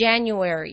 January.